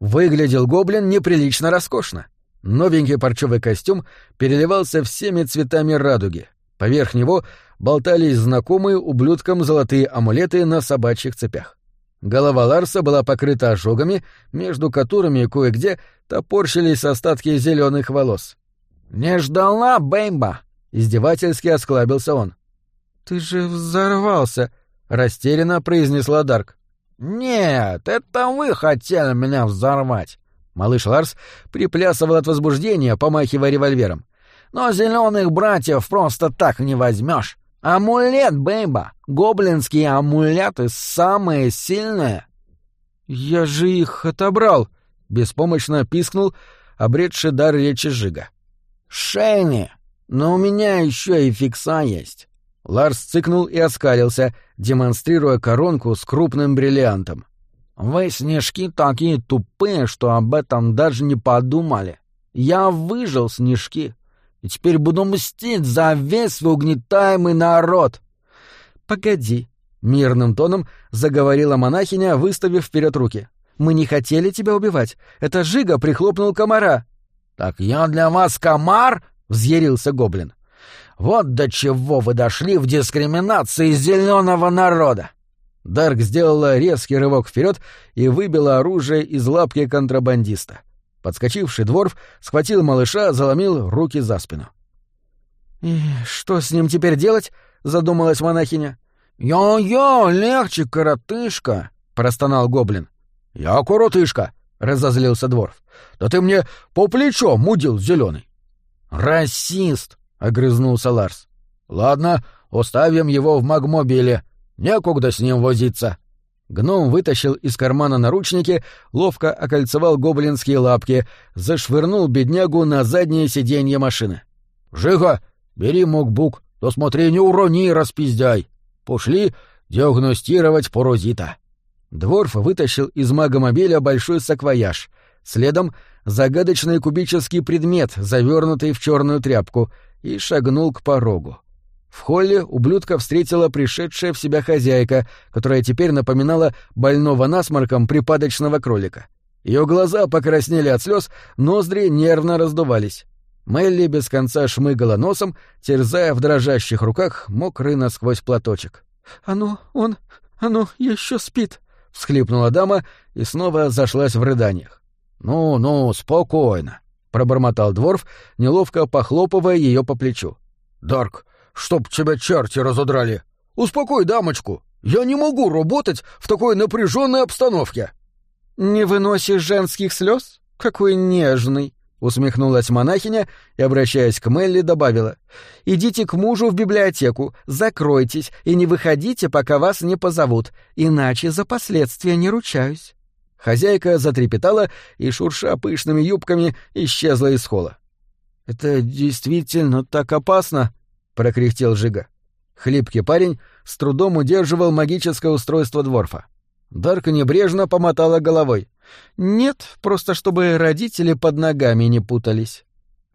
Выглядел гоблин неприлично роскошно. Новенький парчевый костюм переливался всеми цветами радуги. Поверх него болтались знакомые ублюдкам золотые амулеты на собачьих цепях. Голова Ларса была покрыта ожогами, между которыми кое-где топорщились остатки зеленых волос. «Не ждала, Бэймба!» — издевательски осклабился он. «Ты же взорвался!» — растерянно произнесла Дарк. «Нет, это вы хотели меня взорвать!» Малыш Ларс приплясывал от возбуждения, помахивая револьвером. «Но зеленых братьев просто так не возьмешь. Амулет, бэйба! Гоблинские амулеты самые сильные!» «Я же их отобрал!» — беспомощно пискнул, обретший дар речи Жига. «Шейни! Но у меня еще и фикса есть!» Ларс цыкнул и оскалился, демонстрируя коронку с крупным бриллиантом. «Вы, снежки, такие тупые, что об этом даже не подумали. Я выжил, снежки и теперь буду мстить за весь свой угнетаемый народ. Погоди, мирным тоном заговорила монахиня, выставив вперед руки. Мы не хотели тебя убивать. Это Жига прихлопнул комара. Так я для вас комар? взъярился гоблин. Вот до чего вы дошли в дискриминации зеленого народа. Дарк сделала резкий рывок вперед и выбила оружие из лапки контрабандиста. Подскочивший дворф схватил малыша, заломил руки за спину. «И что с ним теперь делать?» — задумалась монахиня. «Йо-йо, легче, коротышка!» — простонал гоблин. «Я коротышка!» — разозлился дворф. «Да ты мне по плечо мудил зеленый!» «Расист!» — огрызнулся Ларс. «Ладно, оставим его в магмобиле. Некогда с ним возиться». Гном вытащил из кармана наручники, ловко окольцевал гоблинские лапки, зашвырнул беднягу на заднее сиденье машины. «Жига, бери мокбук, то смотри, не урони, распиздяй. Пошли диагностировать паразита». Дворф вытащил из магомобиля большой саквояж. Следом загадочный кубический предмет, завернутый в черную тряпку, и шагнул к порогу. В холле ублюдка встретила пришедшая в себя хозяйка, которая теперь напоминала больного насморком припадочного кролика. Ее глаза покраснели от слез, ноздри нервно раздувались. Мелли без конца шмыгала носом, терзая в дрожащих руках мокрый насквозь платочек. «Оно, он, оно еще спит», — всхлипнула дама и снова зашлась в рыданиях. «Ну-ну, спокойно», — пробормотал Дворф, неловко похлопывая ее по плечу. «Дарк, чтоб тебя черти разодрали. Успокой дамочку. Я не могу работать в такой напряженной обстановке. Не выносишь женских слез? Какой нежный, усмехнулась монахиня и, обращаясь к Мелли, добавила. «Идите к мужу в библиотеку, закройтесь и не выходите, пока вас не позовут, иначе за последствия не ручаюсь». Хозяйка затрепетала и, шурша пышными юбками, исчезла из холла. «Это действительно так опасно?» — прокряхтел Жига. Хлипкий парень с трудом удерживал магическое устройство дворфа. Дарка небрежно помотала головой. «Нет, просто чтобы родители под ногами не путались».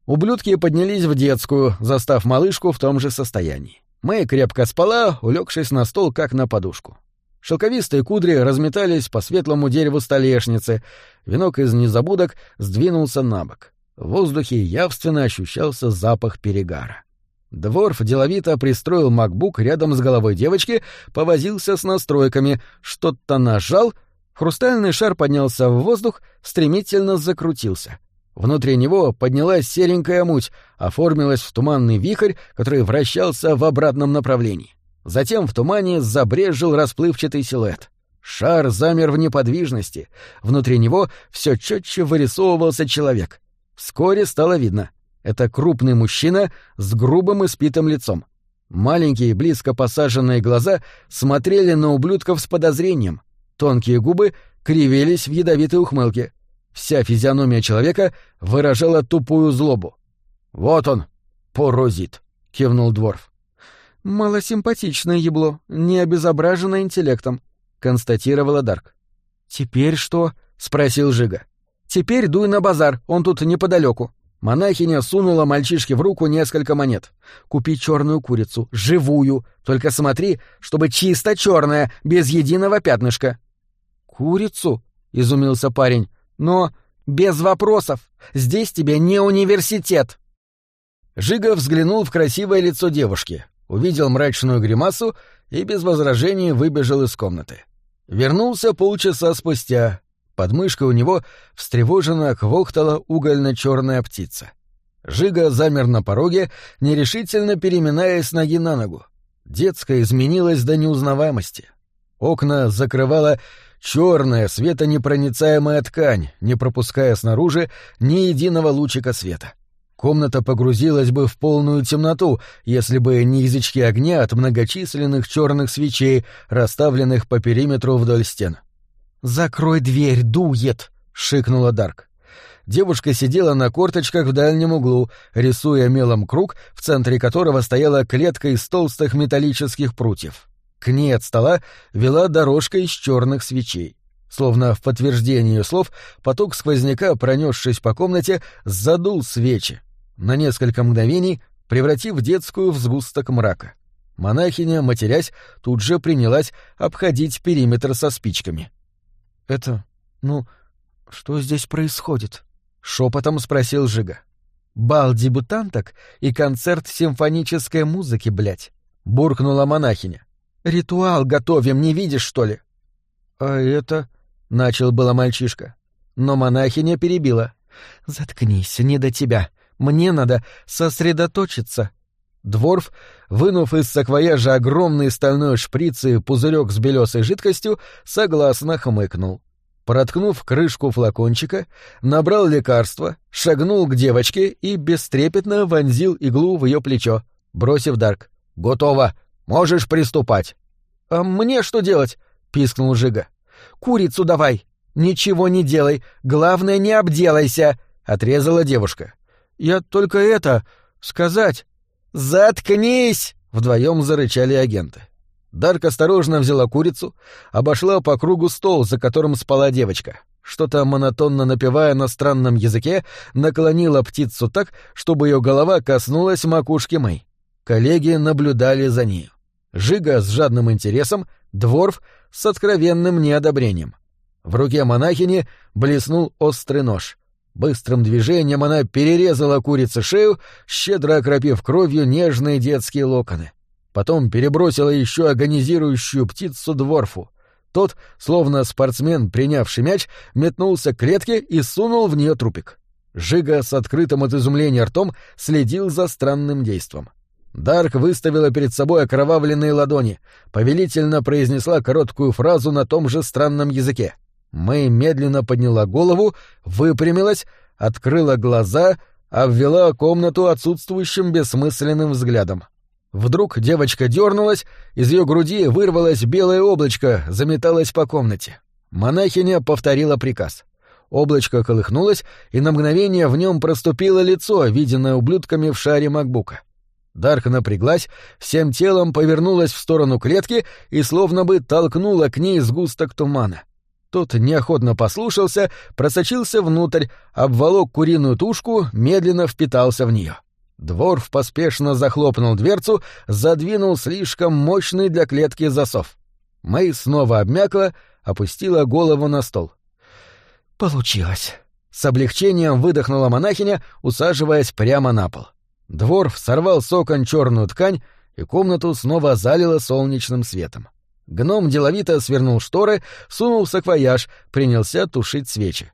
Ублюдки поднялись в детскую, застав малышку в том же состоянии. Мэй крепко спала, улегшись на стол, как на подушку. Шелковистые кудри разметались по светлому дереву столешницы, венок из незабудок сдвинулся на бок. В воздухе явственно ощущался запах перегара. Дворф деловито пристроил макбук рядом с головой девочки, повозился с настройками, что-то нажал, Хрустальный шар поднялся в воздух, стремительно закрутился. Внутри него поднялась серенькая муть, оформилась в туманный вихрь, который вращался в обратном направлении. Затем в тумане забрежил расплывчатый силуэт. Шар замер в неподвижности. Внутри него все четче вырисовывался человек. Вскоре стало видно. Это крупный мужчина с грубым испитым лицом. Маленькие, близко посаженные глаза смотрели на ублюдков с подозрением. Тонкие губы кривились в ядовитой ухмылке. Вся физиономия человека выражала тупую злобу. «Вот он, порозит», — кивнул Дворф. «Малосимпатичное ебло, не обезображено интеллектом», — констатировала Дарк. «Теперь что?» — спросил Жига. «Теперь дуй на базар, он тут неподалеку. Монахиня сунула мальчишке в руку несколько монет. «Купи черную курицу, живую, только смотри, чтобы чисто черная, без единого пятнышка». «Курицу?» — изумился парень. «Но без вопросов. Здесь тебе не университет». Жига взглянул в красивое лицо девушки, увидел мрачную гримасу и без возражений выбежал из комнаты. Вернулся полчаса спустя, под мышкой у него встревоженно квохтала угольно-черная птица. Жига замер на пороге, нерешительно переминаясь ноги на ногу. Детская изменилась до неузнаваемости. Окна закрывала черная светонепроницаемая ткань, не пропуская снаружи ни единого лучика света. Комната погрузилась бы в полную темноту, если бы не язычки огня от многочисленных черных свечей, расставленных по периметру вдоль стен. «Закрой дверь, дует!» — шикнула Дарк. Девушка сидела на корточках в дальнем углу, рисуя мелом круг, в центре которого стояла клетка из толстых металлических прутьев. К ней от стола вела дорожка из черных свечей. Словно в подтверждение ее слов, поток сквозняка, пронесшись по комнате, задул свечи, на несколько мгновений превратив детскую в сгусток мрака. Монахиня, матерясь, тут же принялась обходить периметр со спичками. «Это... ну... что здесь происходит?» — шепотом спросил Жига. «Бал дебютанток и концерт симфонической музыки, блядь!» — буркнула монахиня. «Ритуал готовим, не видишь, что ли?» «А это...» — начал было мальчишка. Но монахиня перебила. «Заткнись, не до тебя. Мне надо сосредоточиться». Дворф, вынув из саквояжа огромный стальной шприц и пузырек с белесой жидкостью, согласно хмыкнул. Проткнув крышку флакончика, набрал лекарство, шагнул к девочке и бестрепетно вонзил иглу в ее плечо, бросив Дарк. «Готово! Можешь приступать!» «А мне что делать?» — пискнул Жига. «Курицу давай! Ничего не делай! Главное, не обделайся!» — отрезала девушка. «Я только это... сказать...» «Заткнись!» — вдвоем зарычали агенты. Дарк осторожно взяла курицу, обошла по кругу стол, за которым спала девочка. Что-то монотонно напевая на странном языке, наклонила птицу так, чтобы ее голова коснулась макушки Мэй. Коллеги наблюдали за нею. Жига с жадным интересом, Дворф с откровенным неодобрением. В руке монахини блеснул острый нож. Быстрым движением она перерезала курице шею, щедро окропив кровью нежные детские локоны. Потом перебросила еще агонизирующую птицу дворфу. Тот, словно спортсмен, принявший мяч, метнулся к клетке и сунул в нее трупик. Жига с открытым от изумления ртом следил за странным действом. Дарк выставила перед собой окровавленные ладони, повелительно произнесла короткую фразу на том же странном языке — Мэй медленно подняла голову, выпрямилась, открыла глаза, обвела комнату отсутствующим бессмысленным взглядом. Вдруг девочка дернулась, из ее груди вырвалось белое облачко, заметалось по комнате. Монахиня повторила приказ. Облачко колыхнулось, и на мгновение в нем проступило лицо, виденное ублюдками в шаре макбука. Дарк напряглась, всем телом повернулась в сторону клетки и словно бы толкнула к ней сгусток тумана. Тот неохотно послушался, просочился внутрь, обволок куриную тушку, медленно впитался в нее. Дворф поспешно захлопнул дверцу, задвинул слишком мощный для клетки засов. Мэй снова обмякла, опустила голову на стол. «Получилось!» — с облегчением выдохнула монахиня, усаживаясь прямо на пол. Дворф сорвал с окон черную ткань, и комнату снова залило солнечным светом. Гном деловито свернул шторы, сунул в саквояж, принялся тушить свечи.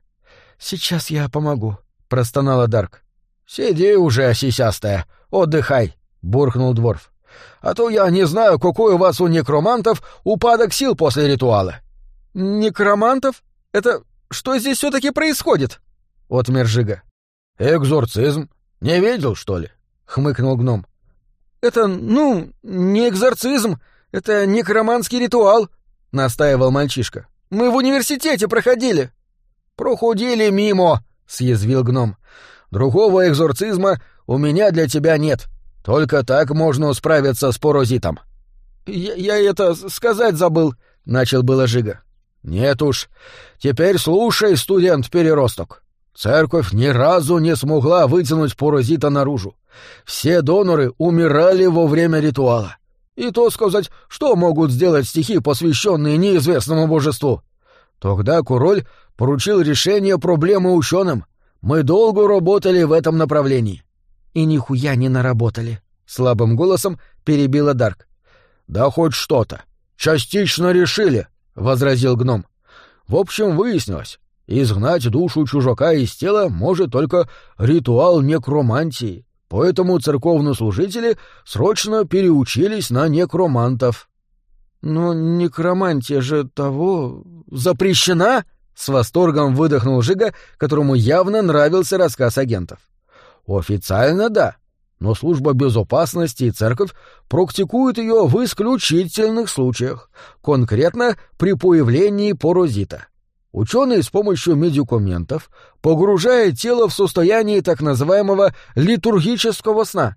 «Сейчас я помогу», — простонала Дарк. «Сиди уже, сисястая, отдыхай», — буркнул Дворф. «А то я не знаю, какой у вас у некромантов упадок сил после ритуала». «Некромантов? Это что здесь все-таки происходит?» — отмер Жига. «Экзорцизм. Не видел, что ли?» — хмыкнул гном. «Это, ну, не экзорцизм, это некроманский ритуал», — настаивал мальчишка. «Мы в университете проходили». «Проходили мимо», — съязвил гном. «Другого экзорцизма у меня для тебя нет. Только так можно справиться с паразитом». «Я, я это сказать забыл», — начал было Жига. «Нет уж. Теперь слушай, студент-переросток. Церковь ни разу не смогла вытянуть паразита наружу. Все доноры умирали во время ритуала. И то сказать, что могут сделать стихи, посвященные неизвестному божеству. Тогда король поручил решение проблемы ученым. Мы долго работали в этом направлении. И нихуя не наработали. Слабым голосом перебила Дарк. Да хоть что-то. Частично решили, возразил гном. В общем, выяснилось, изгнать душу чужака из тела может только ритуал некромантии, поэтому церковнослужители срочно переучились на некромантов. «Но некромантия же того... запрещена?» — с восторгом выдохнул Жига, которому явно нравился рассказ агентов. «Официально да, но служба безопасности и церковь практикуют ее в исключительных случаях, конкретно при появлении паразита. Ученые с помощью медикаментов погружают тело в состояние так называемого литургического сна.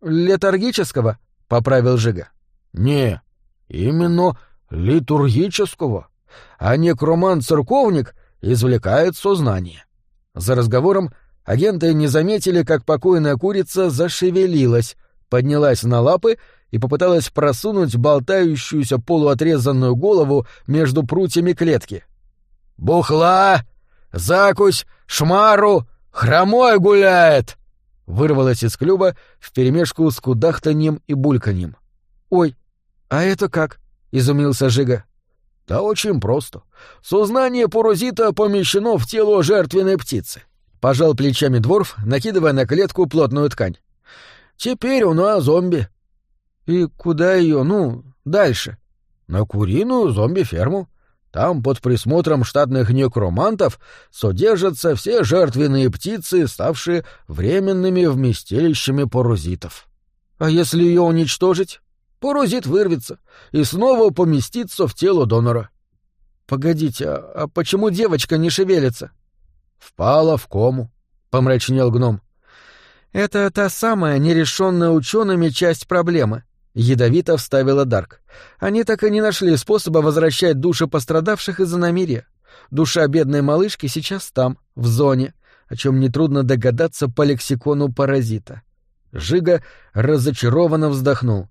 «Летаргического?» — поправил Жига. «Не, именно литургического. А некромант-церковник извлекает сознание». За разговором агенты не заметили, как покойная курица зашевелилась, поднялась на лапы и попыталась просунуть болтающуюся полуотрезанную голову между прутьями клетки — «Бухла! Закусь! Шмару! Хромой гуляет!» Вырвалось из клюва вперемешку с кудахтаньем и бульканьем. «Ой, а это как?» — изумился Жига. «Да очень просто. Сознание паразита помещено в тело жертвенной птицы». Пожал плечами дворф, накидывая на клетку плотную ткань. «Теперь у нас зомби». «И куда ее, ну, дальше?» «На куриную зомби-ферму. Там под присмотром штатных некромантов содержатся все жертвенные птицы, ставшие временными вместилищами паразитов. А если ее уничтожить? Паразит вырвется и снова поместится в тело донора. Погодите, а, а почему девочка не шевелится? Впала в кому, помрачнел гном. Это та самая нерешенная учеными часть проблемы. Ядовито вставила Дарк. Они так и не нашли способа возвращать души пострадавших из-за намерия. Душа бедной малышки сейчас там, в зоне, о чем нетрудно догадаться по лексикону паразита. Жига разочарованно вздохнул.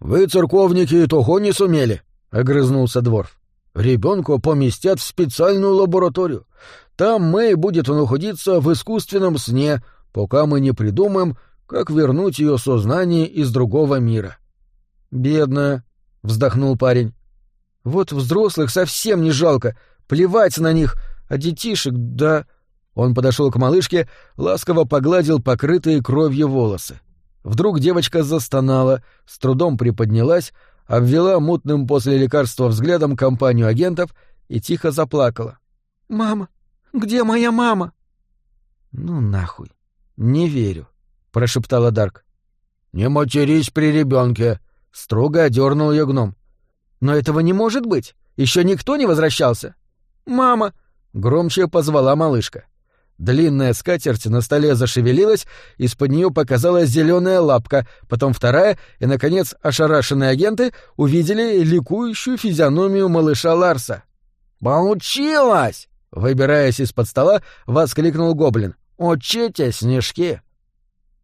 «Вы, церковники, и того не сумели», — огрызнулся Дворф. «Ребенка поместят в специальную лабораторию. Там Мэй будет находиться в искусственном сне, пока мы не придумаем, как вернуть ее сознание из другого мира». «Бедная», — вздохнул парень. «Вот взрослых совсем не жалко, плевать на них, а детишек, да...» Он подошел к малышке, ласково погладил покрытые кровью волосы. Вдруг девочка застонала, с трудом приподнялась, обвела мутным после лекарства взглядом компанию агентов и тихо заплакала. «Мама! Где моя мама?» «Ну нахуй! Не верю!» — прошептала Дарк. «Не матерись при ребенке, Строго одернул ее гном. «Но этого не может быть! Еще никто не возвращался!» «Мама!» — громче позвала малышка. Длинная скатерть на столе зашевелилась, из-под нее показалась зеленая лапка, потом вторая, и, наконец, ошарашенные агенты увидели ликующую физиономию малыша Ларса. «Получилось!» — выбираясь из-под стола, воскликнул гоблин. «Учите, снежки!»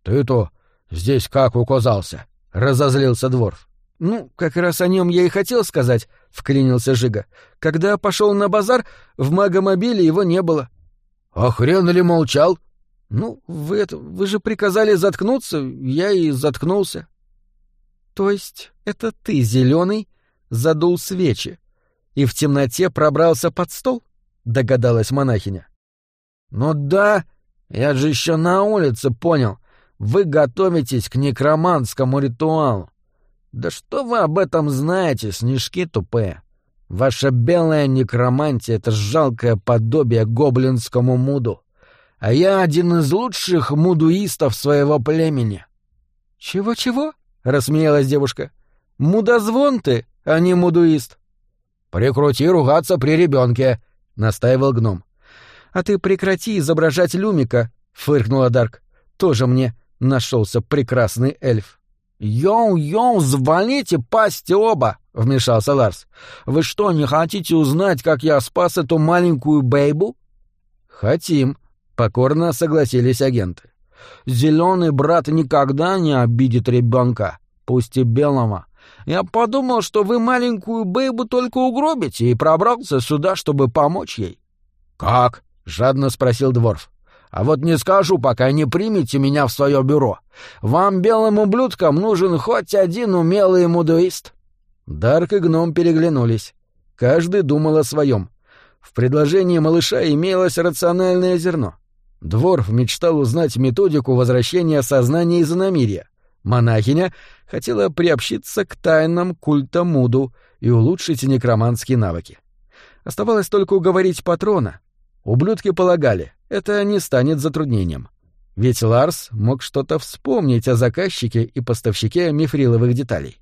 «Ты-то здесь как указался?» Разозлился Дворф. «Ну, как раз о нем я и хотел сказать», — вклинился Жига. «Когда пошел на базар, в магомобиле его не было». «А хрен ли молчал?» «Ну, вы это... Вы же приказали заткнуться, я и заткнулся». «То есть это ты, зеленый, задул свечи и в темноте пробрался под стол? Догадалась монахиня. Ну да, я же еще на улице понял. Вы готовитесь к некроманскому ритуалу. Да что вы об этом знаете, снежки тупые? Ваша белая некромантия — это жалкое подобие гоблинскому муду. А я один из лучших мудуистов своего племени. «Чего-чего?» — рассмеялась девушка. «Мудозвон ты, а не мудуист». «Прекрати ругаться при ребенке», — настаивал гном. «А ты прекрати изображать Люмика», — фыркнула Дарк. «Тоже мне нашелся прекрасный эльф». «Йоу-йоу, завалите пасти оба!» — вмешался Ларс. «Вы что, не хотите узнать, как я спас эту маленькую бейбу?» «Хотим», — покорно согласились агенты. «Зеленый брат никогда не обидит ребенка, пусть и белого. Я подумал, что вы маленькую бейбу только угробите и пробрался сюда, чтобы помочь ей». «Как?» — жадно спросил Дворф. А вот не скажу, пока не примете меня в свое бюро. Вам, белым ублюдкам, нужен хоть один умелый мудуист». Дарк и гном переглянулись. Каждый думал о своем. В предложении малыша имелось рациональное зерно. Дворф мечтал узнать методику возвращения сознания из иномирья. Монахиня хотела приобщиться к тайнам культа Муду и улучшить некроманские навыки. Оставалось только уговорить патрона. Ублюдки полагали, это не станет затруднением. Ведь Ларс мог что-то вспомнить о заказчике и поставщике мифриловых деталей.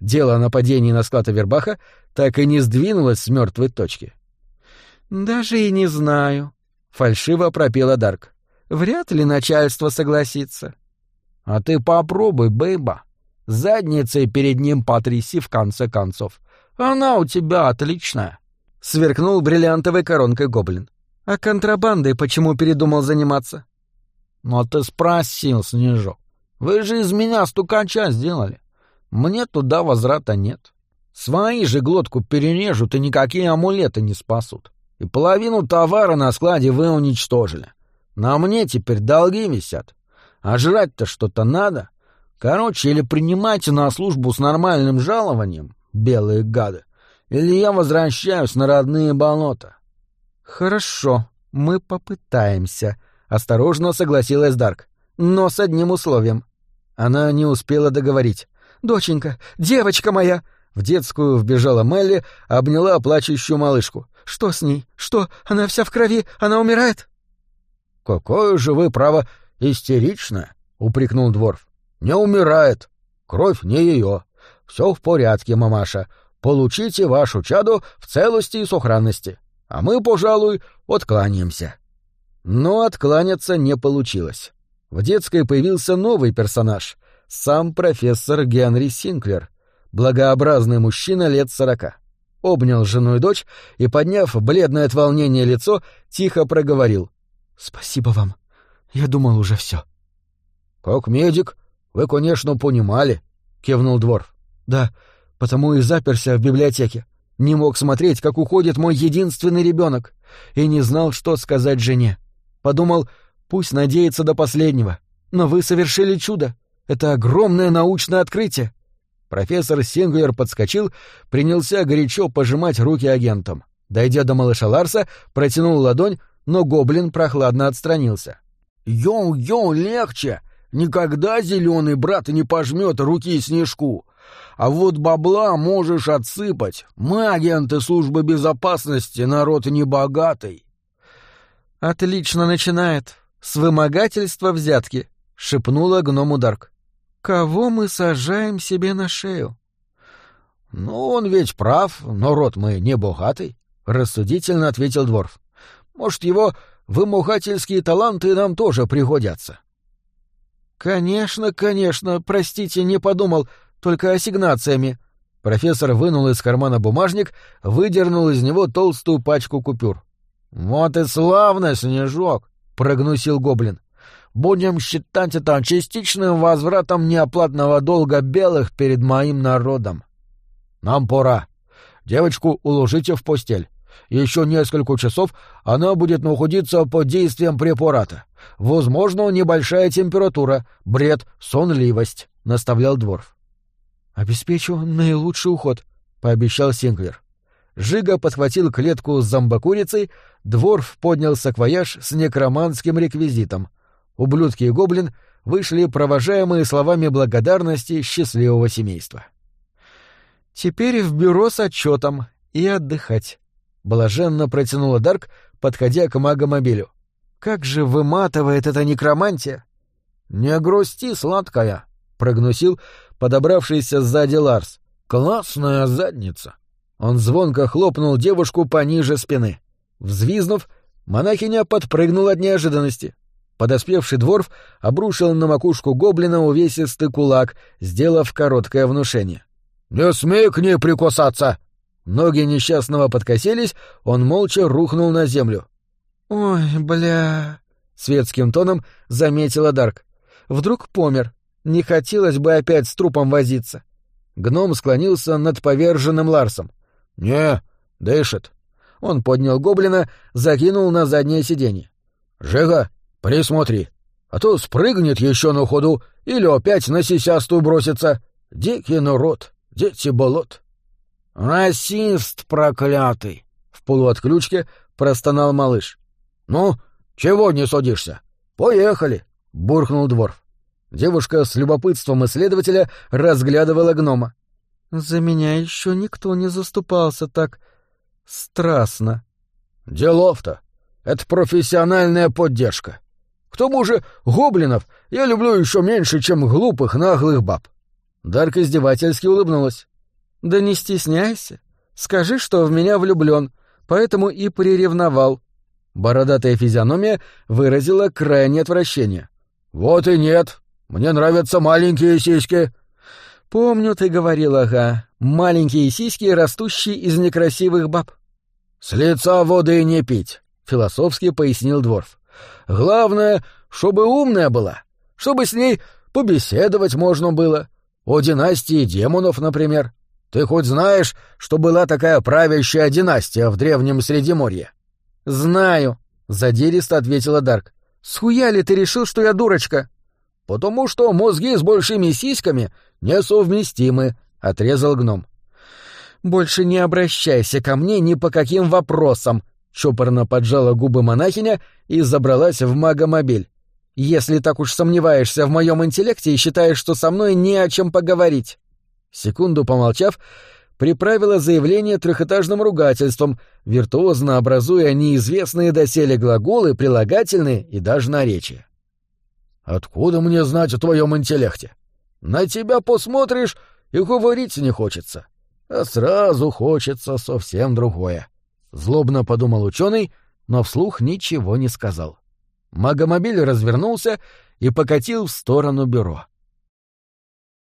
Дело о нападении на склад Авербаха так и не сдвинулось с мертвой точки. «Даже и не знаю», — фальшиво пропела Дарк. «Вряд ли начальство согласится». «А ты попробуй, бейба. Задницей перед ним потряси в конце концов. Она у тебя отличная», — сверкнул бриллиантовой коронкой гоблин. А контрабандой почему передумал заниматься? Ну, ты спросил, Снежок. Вы же из меня стукача сделали. Мне туда возврата нет. Свои же глотку перережут, и никакие амулеты не спасут. И половину товара на складе вы уничтожили. На мне теперь долги висят. А жрать-то что-то надо. Короче, или принимайте на службу с нормальным жалованием, белые гады, или я возвращаюсь на родные болота. «Хорошо, мы попытаемся», — осторожно согласилась Дарк. «Но с одним условием». Она не успела договорить. «Доченька, девочка моя!» В детскую вбежала Мелли, обняла плачущую малышку. «Что с ней? Что? Она вся в крови? Она умирает?» «Какое же вы, право, истеричное!» — упрекнул Дворф. «Не умирает. Кровь не ее. Все в порядке, мамаша. Получите вашу чаду в целости и сохранности а мы, пожалуй, откланяемся». Но откланяться не получилось. В детской появился новый персонаж — сам профессор Генри Синклер, благообразный мужчина лет сорока. Обнял жену и дочь и, подняв бледное от волнения лицо, тихо проговорил. «Спасибо вам. Я думал уже все. «Как медик, вы, конечно, понимали», — кивнул Дворф. «Да, потому и заперся в библиотеке. Не мог смотреть, как уходит мой единственный ребенок, и не знал, что сказать жене. Подумал, пусть надеется до последнего. Но вы совершили чудо. Это огромное научное открытие. Профессор Сингуер подскочил, принялся горячо пожимать руки агентам. Дойдя до малыша Ларса, протянул ладонь, но гоблин прохладно отстранился. «Йоу-йоу, легче! Никогда зеленый брат не пожмет руки снежку! А вот бабла можешь отсыпать. Мы, агенты службы безопасности, народ небогатый. Отлично начинает. С вымогательства взятки, шепнула гному Дарк. Кого мы сажаем себе на шею? Ну, он ведь прав, но род мы не богатый, рассудительно ответил Дворф. Может, его вымогательские таланты нам тоже пригодятся. Конечно, конечно, простите, не подумал только ассигнациями. Профессор вынул из кармана бумажник, выдернул из него толстую пачку купюр. «Вот и славно, Снежок!» — прогнусил гоблин. «Будем считать это частичным возвратом неоплатного долга белых перед моим народом. Нам пора. Девочку уложите в постель. Еще несколько часов она будет находиться под действием препарата. Возможно, небольшая температура, бред, сонливость», — наставлял Дворф. «Обеспечу наилучший уход», — пообещал Синклер. Жига подхватил клетку с зомбокурицей, Дворф поднял саквояж с некроманским реквизитом. Ублюдки и гоблин вышли провожаемые словами благодарности счастливого семейства. «Теперь в бюро с отчетом и отдыхать», — блаженно протянула Дарк, подходя к магомобилю. «Как же выматывает эта некромантия!» «Не грусти, сладкая», — прогнусил подобравшийся сзади Ларс. «Классная задница». Он звонко хлопнул девушку пониже спины. Взвизнув, монахиня подпрыгнула от неожиданности. Подоспевший дворф обрушил на макушку гоблина увесистый кулак, сделав короткое внушение. «Не смей к ней прикасаться!» Ноги несчастного подкосились, он молча рухнул на землю. «Ой, бля...» — светским тоном заметила Дарк. «Вдруг помер. Не хотелось бы опять с трупом возиться». Гном склонился над поверженным Ларсом. «Не, дышит». Он поднял гоблина, закинул на заднее сиденье. «Жига, присмотри, а то спрыгнет еще на ходу или опять на сисястую бросится. Дикий народ, дети болот». «Расист проклятый!» — в полуотключке простонал малыш. «Ну, чего не судишься? Поехали!» — буркнул Дворф. Девушка с любопытством исследователя разглядывала гнома. «За меня еще никто не заступался так страстно». «Делов-то! Это профессиональная поддержка. К тому же гоблинов я люблю еще меньше, чем глупых наглых баб». Дарк издевательски улыбнулась. «Да не стесняйся. Скажи, что в меня влюблен, поэтому и приревновал». Бородатая физиономия выразила крайнее отвращение. «Вот и нет. Мне нравятся маленькие сиськи». «Помню, ты говорил, ага. Маленькие сиськи, растущие из некрасивых баб». «С лица воды не пить», — философски пояснил Дворф. «Главное, чтобы умная была, чтобы с ней побеседовать можно было. О династии демонов, например. Ты хоть знаешь, что была такая правящая династия в Древнем Средиморье?» «Знаю», — задиристо ответила Дарк. «Схуя ли ты решил, что я дурочка?» «Потому что мозги с большими сиськами несовместимы», — отрезал гном. «Больше не обращайся ко мне ни по каким вопросам», — чопорно поджала губы монахиня и забралась в магомобиль. «Если так уж сомневаешься в моем интеллекте и считаешь, что со мной не о чем поговорить». Секунду помолчав, приправила заявление трехэтажным ругательством, виртуозно образуя неизвестные доселе глаголы, прилагательные и даже наречия. «Откуда мне знать о твоем интеллекте? На тебя посмотришь, и говорить не хочется. А сразу хочется совсем другое». Злобно подумал ученый, но вслух ничего не сказал. Магомобиль развернулся и покатил в сторону бюро.